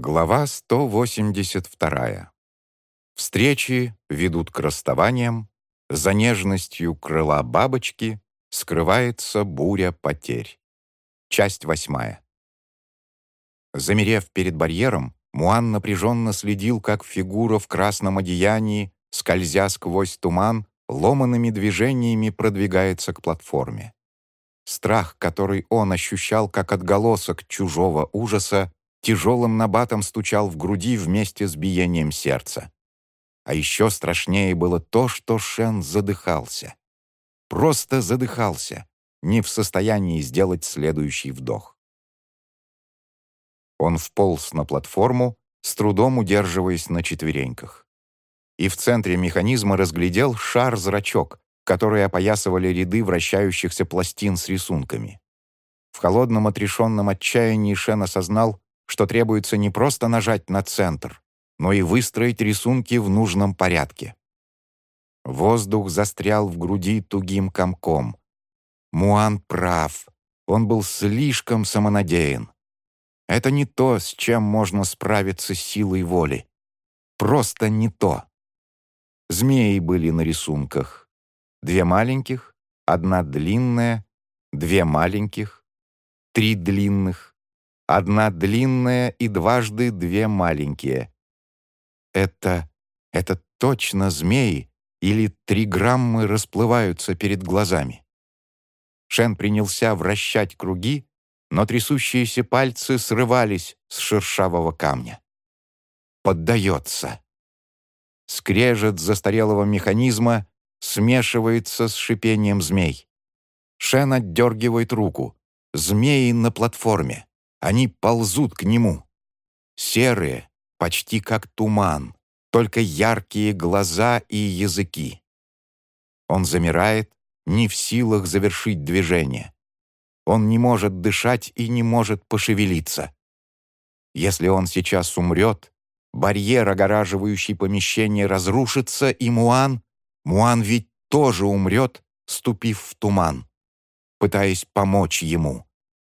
Глава 182. Встречи ведут к расставаниям, за нежностью крыла бабочки скрывается буря потерь. Часть восьмая. Замерев перед барьером, Муан напряженно следил, как фигура в красном одеянии, скользя сквозь туман, ломанными движениями продвигается к платформе. Страх, который он ощущал как отголосок чужого ужаса, тяжелым набатом стучал в груди вместе с биением сердца. А еще страшнее было то, что Шен задыхался. Просто задыхался, не в состоянии сделать следующий вдох. Он вполз на платформу, с трудом удерживаясь на четвереньках. И в центре механизма разглядел шар-зрачок, который опоясывали ряды вращающихся пластин с рисунками. В холодном отрешенном отчаянии Шен осознал, что требуется не просто нажать на центр, но и выстроить рисунки в нужном порядке. Воздух застрял в груди тугим комком. Муан прав. Он был слишком самонадеян. Это не то, с чем можно справиться силой воли. Просто не то. Змеи были на рисунках. Две маленьких, одна длинная, две маленьких, три длинных, Одна длинная и дважды две маленькие. Это... это точно змеи или три граммы расплываются перед глазами. Шен принялся вращать круги, но трясущиеся пальцы срывались с шершавого камня. Поддается. Скрежет застарелого механизма смешивается с шипением змей. Шен отдергивает руку. Змеи на платформе. Они ползут к нему. Серые, почти как туман, только яркие глаза и языки. Он замирает, не в силах завершить движение. Он не может дышать и не может пошевелиться. Если он сейчас умрет, барьер, огораживающий помещение, разрушится, и Муан, Муан ведь тоже умрет, ступив в туман, пытаясь помочь ему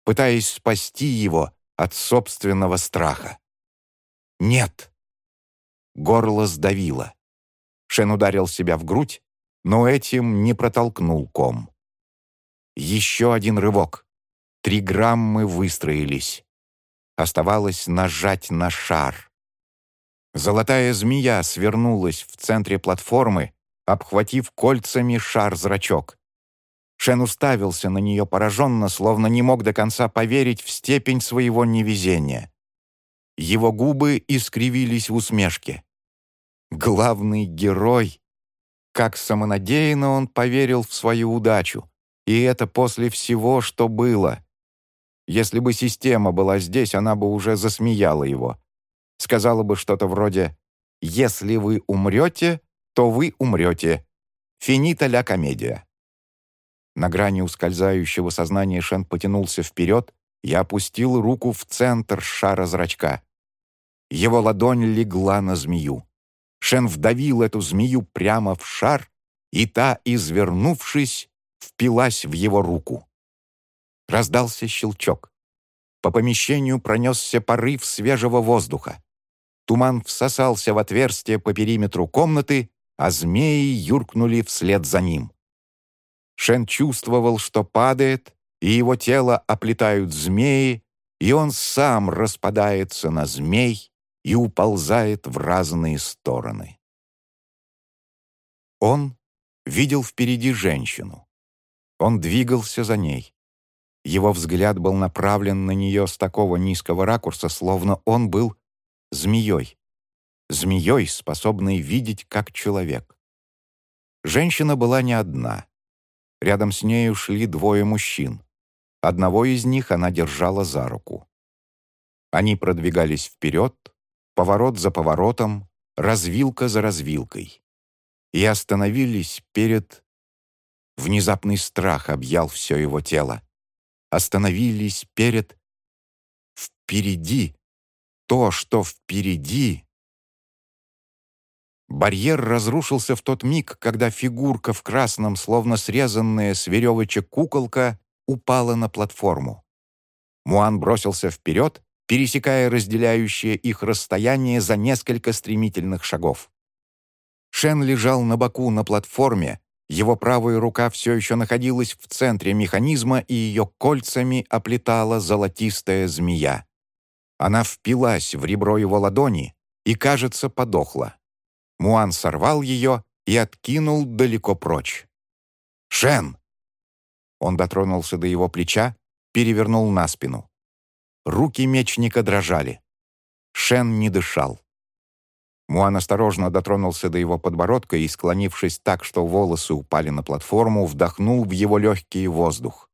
пытаясь спасти его от собственного страха. «Нет!» Горло сдавило. Шен ударил себя в грудь, но этим не протолкнул ком. Еще один рывок. Три граммы выстроились. Оставалось нажать на шар. Золотая змея свернулась в центре платформы, обхватив кольцами шар-зрачок. Шен уставился на нее пораженно, словно не мог до конца поверить в степень своего невезения. Его губы искривились в усмешке. Главный герой. Как самонадеянно он поверил в свою удачу. И это после всего, что было. Если бы система была здесь, она бы уже засмеяла его. Сказала бы что-то вроде «Если вы умрете, то вы умрете. Финита ля комедия». На грани ускользающего сознания Шен потянулся вперед и опустил руку в центр шара зрачка. Его ладонь легла на змею. Шен вдавил эту змею прямо в шар, и та, извернувшись, впилась в его руку. Раздался щелчок. По помещению пронесся порыв свежего воздуха. Туман всосался в отверстие по периметру комнаты, а змеи юркнули вслед за ним. Шен чувствовал, что падает, и его тело оплетают змеи, и он сам распадается на змей и уползает в разные стороны. Он видел впереди женщину. Он двигался за ней. Его взгляд был направлен на нее с такого низкого ракурса, словно он был змеей. Змеей, способной видеть как человек. Женщина была не одна. Рядом с нею шли двое мужчин. Одного из них она держала за руку. Они продвигались вперед, поворот за поворотом, развилка за развилкой. И остановились перед... Внезапный страх объял все его тело. Остановились перед... Впереди. То, что впереди, Барьер разрушился в тот миг, когда фигурка в красном, словно срезанная с веревочек куколка, упала на платформу. Муан бросился вперед, пересекая разделяющее их расстояние за несколько стремительных шагов. Шен лежал на боку на платформе, его правая рука все еще находилась в центре механизма, и ее кольцами оплетала золотистая змея. Она впилась в ребро его ладони и, кажется, подохла. Муан сорвал ее и откинул далеко прочь. «Шен!» Он дотронулся до его плеча, перевернул на спину. Руки мечника дрожали. Шен не дышал. Муан осторожно дотронулся до его подбородка и, склонившись так, что волосы упали на платформу, вдохнул в его легкий воздух.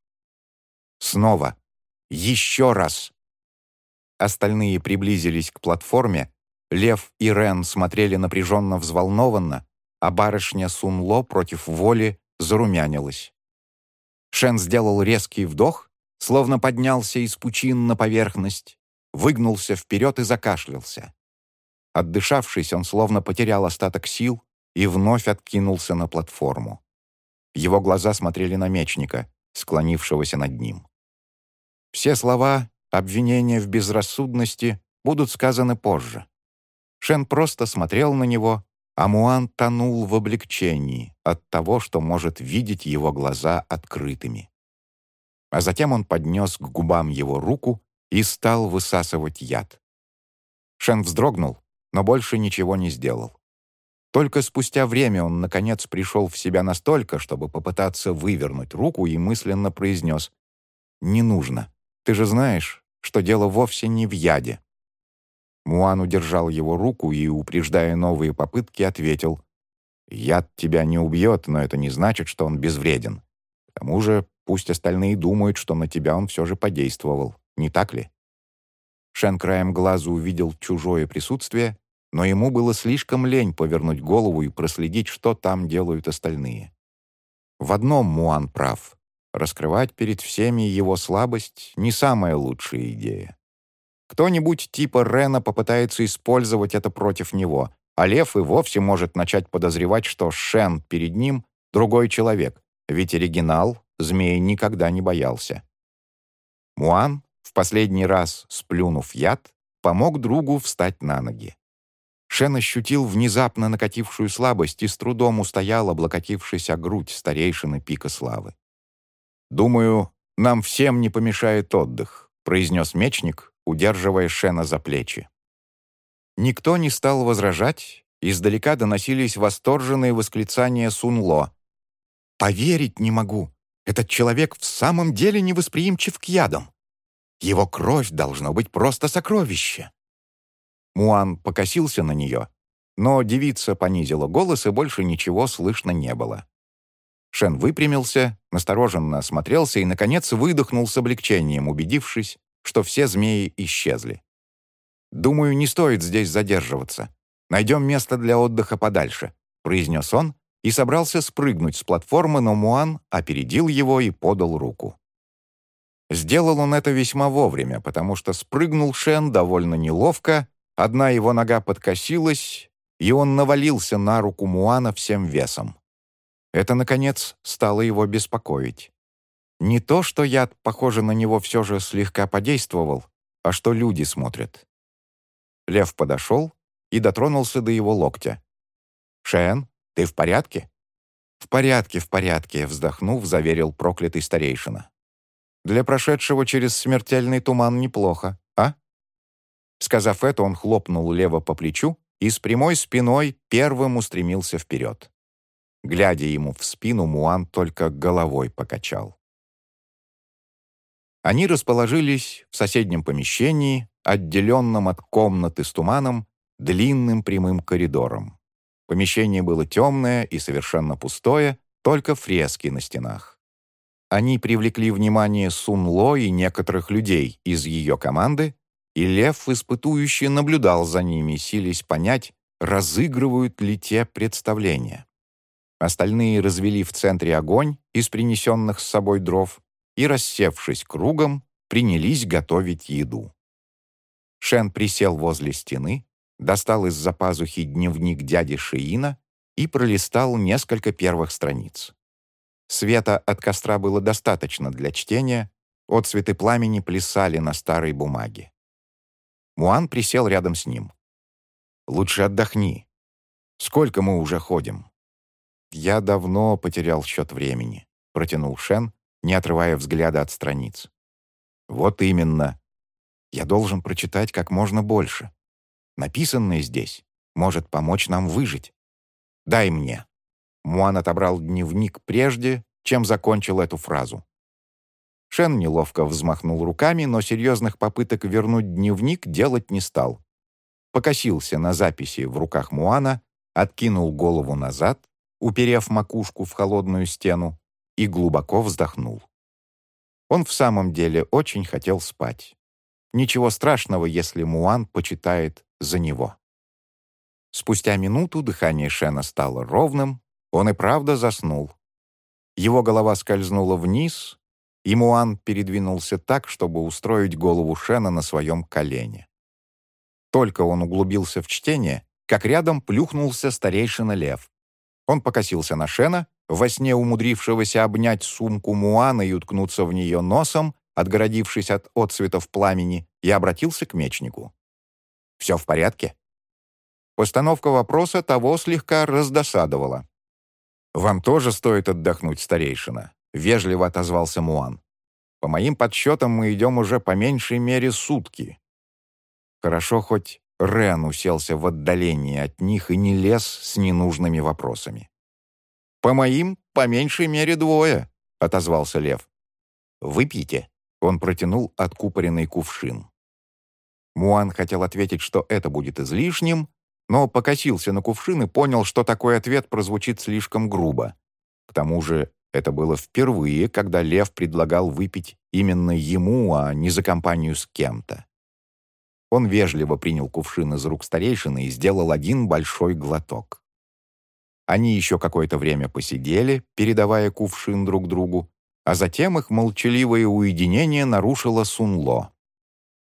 Снова. Еще раз. Остальные приблизились к платформе. Лев и Рен смотрели напряженно взволнованно, а барышня Сунло против воли зарумянилась. Шен сделал резкий вдох, словно поднялся из пучин на поверхность, выгнулся вперед и закашлялся. Отдышавшись, он словно потерял остаток сил и вновь откинулся на платформу. Его глаза смотрели на мечника, склонившегося над ним. Все слова, обвинения в безрассудности будут сказаны позже. Шен просто смотрел на него, а Муан тонул в облегчении от того, что может видеть его глаза открытыми. А затем он поднес к губам его руку и стал высасывать яд. Шен вздрогнул, но больше ничего не сделал. Только спустя время он, наконец, пришел в себя настолько, чтобы попытаться вывернуть руку и мысленно произнес «Не нужно. Ты же знаешь, что дело вовсе не в яде». Муан удержал его руку и, упреждая новые попытки, ответил «Яд тебя не убьет, но это не значит, что он безвреден. К тому же пусть остальные думают, что на тебя он все же подействовал, не так ли?» Шен краем глаза увидел чужое присутствие, но ему было слишком лень повернуть голову и проследить, что там делают остальные. В одном Муан прав. Раскрывать перед всеми его слабость — не самая лучшая идея. Кто-нибудь типа Рена попытается использовать это против него, а Лев и вовсе может начать подозревать, что Шен перед ним — другой человек, ведь оригинал змеи никогда не боялся. Муан, в последний раз сплюнув яд, помог другу встать на ноги. Шен ощутил внезапно накатившую слабость и с трудом устоял, облокотившись о грудь старейшины пика славы. «Думаю, нам всем не помешает отдых», — произнес мечник, удерживая Шена за плечи. Никто не стал возражать, издалека доносились восторженные восклицания Сунло. «Поверить не могу! Этот человек в самом деле невосприимчив к ядам! Его кровь должно быть просто сокровище!» Муан покосился на нее, но девица понизила голос, и больше ничего слышно не было. Шен выпрямился, настороженно осмотрелся и, наконец, выдохнул с облегчением, убедившись, что все змеи исчезли. «Думаю, не стоит здесь задерживаться. Найдем место для отдыха подальше», — произнес он и собрался спрыгнуть с платформы, но Муан опередил его и подал руку. Сделал он это весьма вовремя, потому что спрыгнул Шен довольно неловко Одна его нога подкосилась, и он навалился на руку Муана всем весом. Это, наконец, стало его беспокоить. Не то, что яд, похоже, на него все же слегка подействовал, а что люди смотрят. Лев подошел и дотронулся до его локтя. «Шен, ты в порядке?» «В порядке, в порядке», — вздохнув, заверил проклятый старейшина. «Для прошедшего через смертельный туман неплохо. Сказав это, он хлопнул Лева по плечу и с прямой спиной первым устремился вперед. Глядя ему в спину, Муан только головой покачал. Они расположились в соседнем помещении, отделенном от комнаты с туманом, длинным прямым коридором. Помещение было темное и совершенно пустое, только фрески на стенах. Они привлекли внимание Сун Ло и некоторых людей из ее команды, и лев испытующе наблюдал за ними, силясь понять, разыгрывают ли те представления. Остальные развели в центре огонь из принесенных с собой дров и, рассевшись кругом, принялись готовить еду. Шен присел возле стены, достал из-за пазухи дневник дяди Шиина и пролистал несколько первых страниц. Света от костра было достаточно для чтения, отцветы пламени плясали на старой бумаге. Муан присел рядом с ним. «Лучше отдохни. Сколько мы уже ходим?» «Я давно потерял счет времени», — протянул Шен, не отрывая взгляда от страниц. «Вот именно. Я должен прочитать как можно больше. Написанное здесь может помочь нам выжить. Дай мне». Муан отобрал дневник прежде, чем закончил эту фразу. Шен неловко взмахнул руками, но серьезных попыток вернуть дневник делать не стал. Покосился на записи в руках Муана, откинул голову назад, уперев макушку в холодную стену, и глубоко вздохнул. Он в самом деле очень хотел спать. Ничего страшного, если Муан почитает за него. Спустя минуту дыхание Шена стало ровным, он и правда заснул. Его голова скользнула вниз, и Муан передвинулся так, чтобы устроить голову Шена на своем колене. Только он углубился в чтение, как рядом плюхнулся старейшина Лев. Он покосился на Шена, во сне умудрившегося обнять сумку Муана и уткнуться в нее носом, отгородившись от отцветов пламени, и обратился к мечнику. «Все в порядке?» Постановка вопроса того слегка раздосадовала. «Вам тоже стоит отдохнуть, старейшина», — вежливо отозвался Муан. «По моим подсчетам мы идем уже по меньшей мере сутки». Хорошо хоть Рен уселся в отдалении от них и не лез с ненужными вопросами. «По моим, по меньшей мере двое», — отозвался Лев. «Выпейте», — он протянул откупоренный кувшин. Муан хотел ответить, что это будет излишним, но покосился на кувшин и понял, что такой ответ прозвучит слишком грубо. К тому же это было впервые, когда Лев предлагал выпить именно ему, а не за компанию с кем-то. Он вежливо принял кувшин из рук старейшины и сделал один большой глоток. Они еще какое-то время посидели, передавая кувшин друг другу, а затем их молчаливое уединение нарушило Сунло.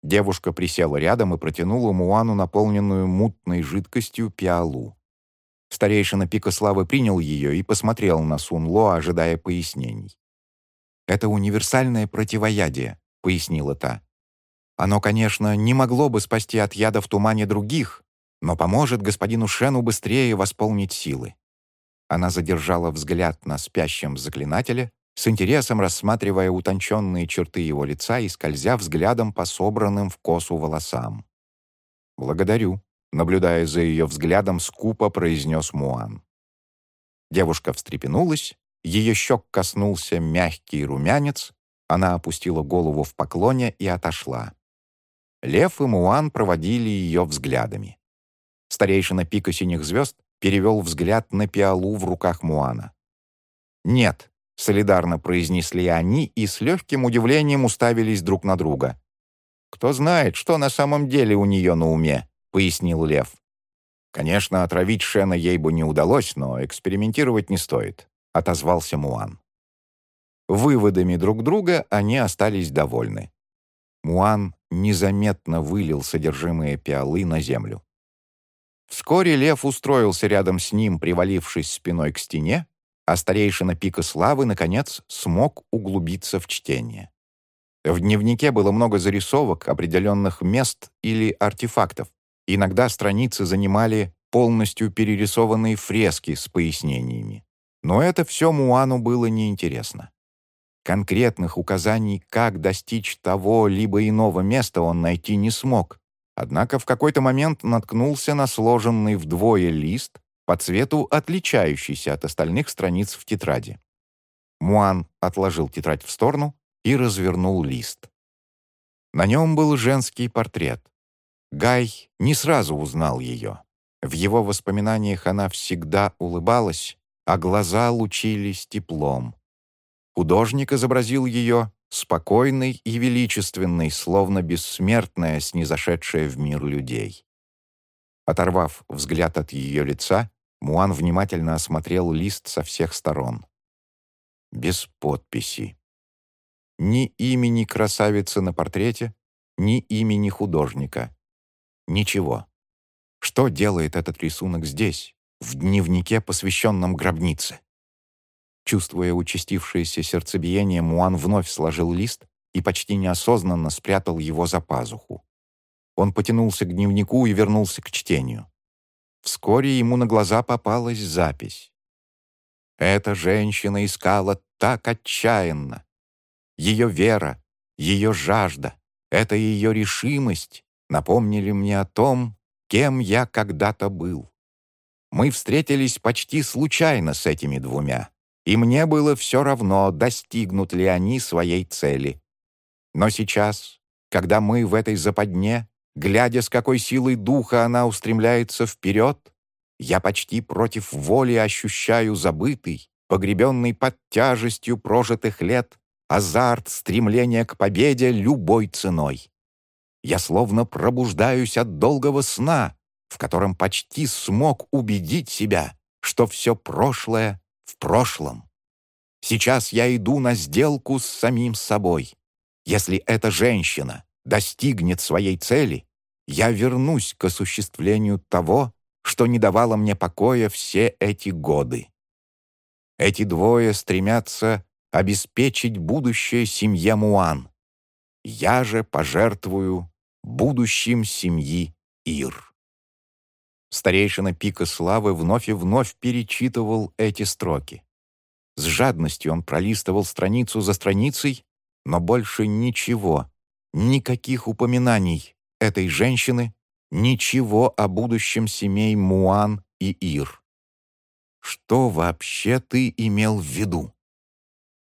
Девушка присела рядом и протянула Муану наполненную мутной жидкостью пиалу. Старейшина Пика Славы принял ее и посмотрел на Сунло, ожидая пояснений. «Это универсальное противоядие», — пояснила та. «Оно, конечно, не могло бы спасти от яда в тумане других, но поможет господину Шену быстрее восполнить силы». Она задержала взгляд на спящем заклинателя, с интересом рассматривая утонченные черты его лица и скользя взглядом по собранным в косу волосам. «Благодарю», — наблюдая за ее взглядом, скупо произнес Муан. Девушка встрепенулась, ее щек коснулся мягкий румянец, она опустила голову в поклоне и отошла. Лев и Муан проводили ее взглядами. Старейшина пика синих звезд перевел взгляд на пиалу в руках Муана. «Нет», Солидарно произнесли они и с легким удивлением уставились друг на друга. «Кто знает, что на самом деле у нее на уме», — пояснил Лев. «Конечно, отравить Шена ей бы не удалось, но экспериментировать не стоит», — отозвался Муан. Выводами друг друга они остались довольны. Муан незаметно вылил содержимое пиалы на землю. Вскоре лев устроился рядом с ним, привалившись спиной к стене, а старейшина пика славы, наконец, смог углубиться в чтение. В дневнике было много зарисовок определенных мест или артефактов. Иногда страницы занимали полностью перерисованные фрески с пояснениями. Но это все Муану было неинтересно. Конкретных указаний, как достичь того либо иного места, он найти не смог. Однако в какой-то момент наткнулся на сложенный вдвое лист, по цвету отличающийся от остальных страниц в тетради. Муан отложил тетрадь в сторону и развернул лист. На нем был женский портрет. Гай не сразу узнал ее. В его воспоминаниях она всегда улыбалась, а глаза лучились теплом. Художник изобразил ее спокойной и величественной, словно бессмертная, снизошедшая в мир людей. Оторвав взгляд от ее лица, Муан внимательно осмотрел лист со всех сторон. Без подписи. Ни имени красавицы на портрете, ни имени художника. Ничего. Что делает этот рисунок здесь, в дневнике, посвященном гробнице? Чувствуя участившееся сердцебиение, Муан вновь сложил лист и почти неосознанно спрятал его за пазуху. Он потянулся к дневнику и вернулся к чтению. Вскоре ему на глаза попалась запись. Эта женщина искала так отчаянно. Ее вера, ее жажда, это ее решимость напомнили мне о том, кем я когда-то был. Мы встретились почти случайно с этими двумя, и мне было все равно, достигнут ли они своей цели. Но сейчас, когда мы в этой западне, глядя, с какой силой духа она устремляется вперед, я почти против воли ощущаю забытый, погребенный под тяжестью прожитых лет, азарт стремления к победе любой ценой. Я словно пробуждаюсь от долгого сна, в котором почти смог убедить себя, что все прошлое в прошлом. Сейчас я иду на сделку с самим собой. Если эта женщина достигнет своей цели, я вернусь к осуществлению того, что не давало мне покоя все эти годы. Эти двое стремятся обеспечить будущее семье Муан. Я же пожертвую будущим семьи Ир. Старейшина Пика Славы вновь и вновь перечитывал эти строки. С жадностью он пролистывал страницу за страницей, но больше ничего, никаких упоминаний этой женщины, ничего о будущем семей Муан и Ир. Что вообще ты имел в виду?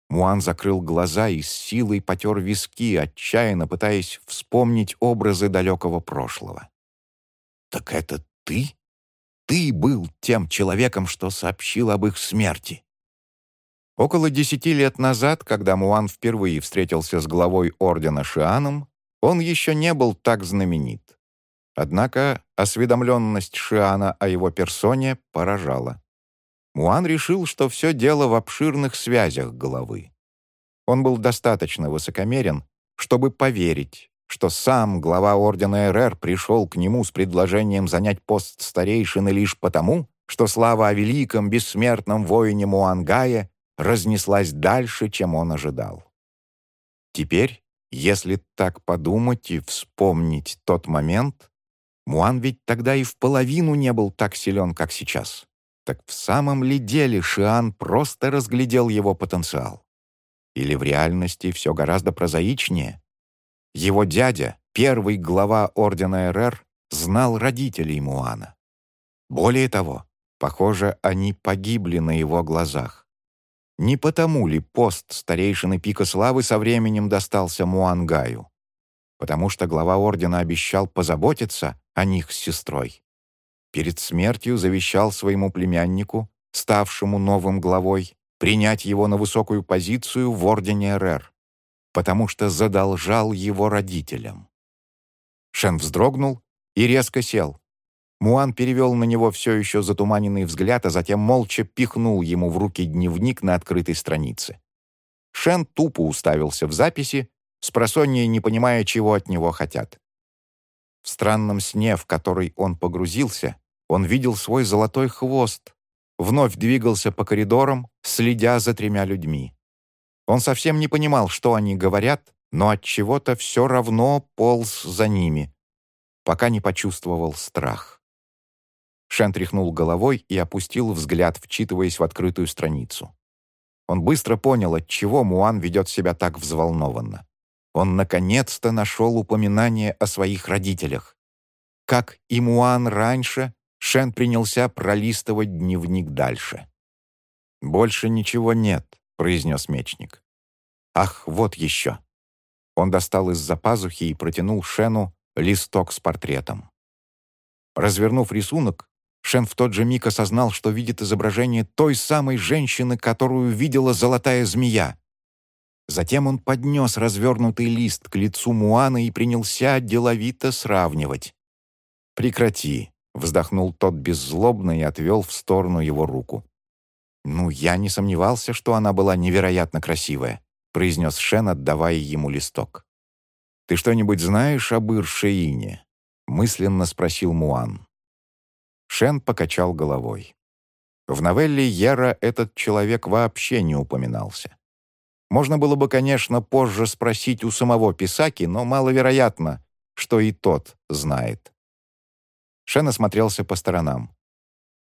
Муан закрыл глаза и с силой потер виски, отчаянно пытаясь вспомнить образы далекого прошлого. «Так это ты? Ты был тем человеком, что сообщил об их смерти?» Около десяти лет назад, когда Муан впервые встретился с главой ордена Шианом, он еще не был так знаменит. Однако осведомленность Шиана о его персоне поражала. Муан решил, что все дело в обширных связях головы. Он был достаточно высокомерен, чтобы поверить, что сам глава Ордена РР пришел к нему с предложением занять пост старейшины лишь потому, что слава о великом бессмертном воине Муангае разнеслась дальше, чем он ожидал. Теперь, если так подумать и вспомнить тот момент, Муан ведь тогда и в половину не был так силен, как сейчас. Так в самом ли деле Шиан просто разглядел его потенциал? Или в реальности все гораздо прозаичнее? Его дядя, первый глава Ордена РР, знал родителей Муана. Более того, похоже, они погибли на его глазах. Не потому ли пост старейшины Пика Славы со временем достался Муангаю? Потому что глава Ордена обещал позаботиться о них с сестрой перед смертью завещал своему племяннику, ставшему новым главой, принять его на высокую позицию в Ордене РР, потому что задолжал его родителям. Шен вздрогнул и резко сел. Муан перевел на него все еще затуманенный взгляд, а затем молча пихнул ему в руки дневник на открытой странице. Шен тупо уставился в записи, спросонья не понимая, чего от него хотят. В странном сне, в который он погрузился, он видел свой золотой хвост, вновь двигался по коридорам, следя за тремя людьми. Он совсем не понимал, что они говорят, но от чего-то все равно полз за ними, пока не почувствовал страх. Шен тряхнул головой и опустил взгляд, вчитываясь в открытую страницу. Он быстро понял, от чего Муан ведет себя так взволнованно. Он наконец-то нашел упоминание о своих родителях. Как и Муан раньше, Шен принялся пролистывать дневник дальше. «Больше ничего нет», — произнес мечник. «Ах, вот еще». Он достал из-за пазухи и протянул Шену листок с портретом. Развернув рисунок, Шен в тот же миг осознал, что видит изображение той самой женщины, которую видела золотая змея. Затем он поднес развернутый лист к лицу Муана и принялся деловито сравнивать. «Прекрати», — вздохнул тот беззлобно и отвел в сторону его руку. «Ну, я не сомневался, что она была невероятно красивая», — произнес Шен, отдавая ему листок. «Ты что-нибудь знаешь об Иршеине?» — мысленно спросил Муан. Шен покачал головой. В новелле Ера этот человек вообще не упоминался. Можно было бы, конечно, позже спросить у самого Писаки, но маловероятно, что и тот знает. Шен осмотрелся по сторонам.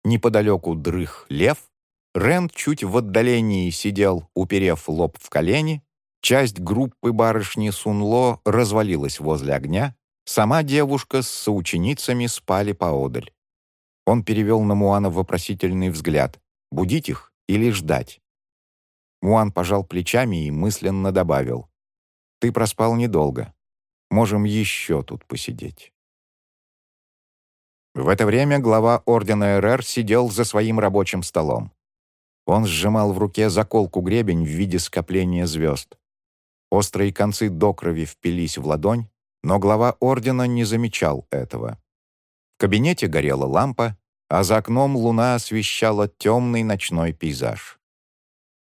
Неподалеку дрых лев, Рен чуть в отдалении сидел, уперев лоб в колени, часть группы барышни Сунло развалилась возле огня, сама девушка с соученицами спали поодаль. Он перевел на Муана вопросительный взгляд. Будить их или ждать? Муан пожал плечами и мысленно добавил. «Ты проспал недолго. Можем еще тут посидеть». В это время глава Ордена РР сидел за своим рабочим столом. Он сжимал в руке заколку-гребень в виде скопления звезд. Острые концы до крови впились в ладонь, но глава Ордена не замечал этого. В кабинете горела лампа, а за окном луна освещала темный ночной пейзаж.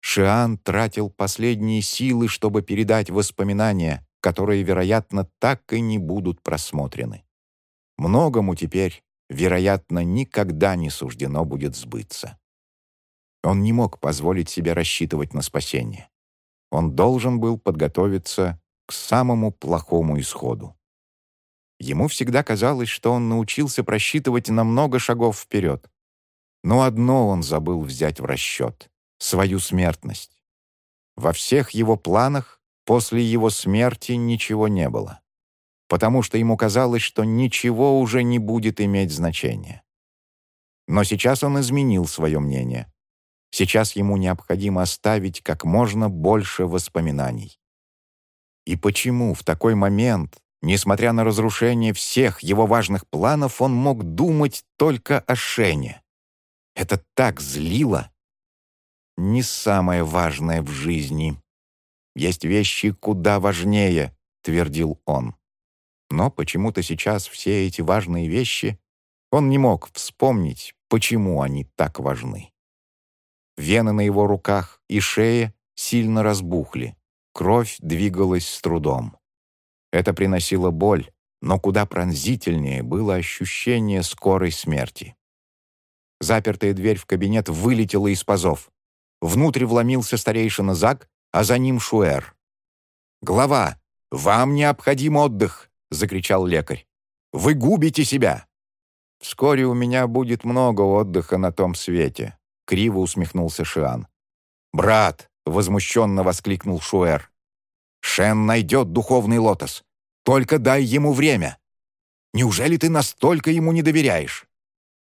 Шиан тратил последние силы, чтобы передать воспоминания, которые, вероятно, так и не будут просмотрены. Многому теперь, вероятно, никогда не суждено будет сбыться. Он не мог позволить себе рассчитывать на спасение. Он должен был подготовиться к самому плохому исходу. Ему всегда казалось, что он научился просчитывать на много шагов вперед. Но одно он забыл взять в расчет — свою смертность. Во всех его планах после его смерти ничего не было, потому что ему казалось, что ничего уже не будет иметь значения. Но сейчас он изменил свое мнение. Сейчас ему необходимо оставить как можно больше воспоминаний. И почему в такой момент Несмотря на разрушение всех его важных планов, он мог думать только о Шене. Это так злило. Не самое важное в жизни. Есть вещи куда важнее, твердил он. Но почему-то сейчас все эти важные вещи он не мог вспомнить, почему они так важны. Вены на его руках и шее сильно разбухли, кровь двигалась с трудом. Это приносило боль, но куда пронзительнее было ощущение скорой смерти. Запертая дверь в кабинет вылетела из пазов. Внутрь вломился старейшина Зак, а за ним Шуэр. «Глава, вам необходим отдых!» — закричал лекарь. «Вы губите себя!» «Вскоре у меня будет много отдыха на том свете», — криво усмехнулся Шиан. «Брат!» — возмущенно воскликнул Шуэр. «Шен найдет духовный лотос. Только дай ему время. Неужели ты настолько ему не доверяешь?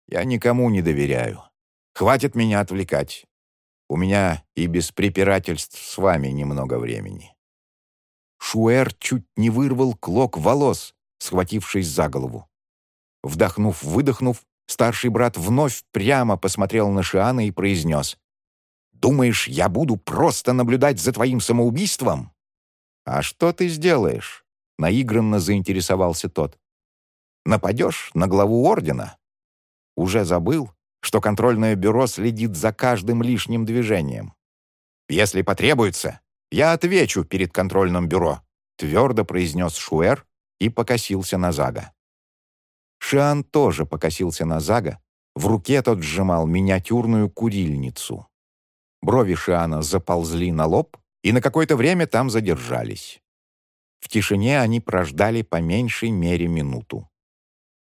Я никому не доверяю. Хватит меня отвлекать. У меня и без препирательств с вами немного времени. Шуэр чуть не вырвал клок волос, схватившись за голову. Вдохнув-выдохнув, старший брат вновь прямо посмотрел на Шиана и произнес. «Думаешь, я буду просто наблюдать за твоим самоубийством?» «А что ты сделаешь?» Наигранно заинтересовался тот. «Нападешь на главу ордена?» «Уже забыл, что контрольное бюро следит за каждым лишним движением. Если потребуется, я отвечу перед контрольным бюро», твердо произнес Шуэр и покосился на Зага. Шиан тоже покосился на Зага, в руке тот сжимал миниатюрную курильницу. Брови Шиана заползли на лоб и на какое-то время там задержались. В тишине они прождали по меньшей мере минуту.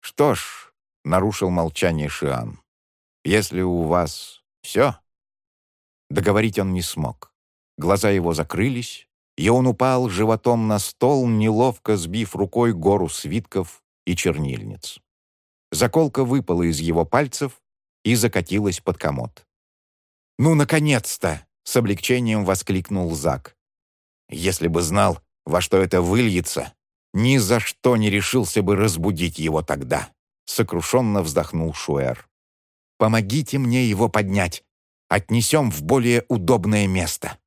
«Что ж», — нарушил молчание Шиан, — «если у вас все...» Договорить он не смог. Глаза его закрылись, и он упал животом на стол, неловко сбив рукой гору свитков и чернильниц. Заколка выпала из его пальцев и закатилась под комод. «Ну, наконец-то!» — с облегчением воскликнул Зак. «Если бы знал, во что это выльется, ни за что не решился бы разбудить его тогда», — сокрушенно вздохнул Шуэр. «Помогите мне его поднять. Отнесем в более удобное место».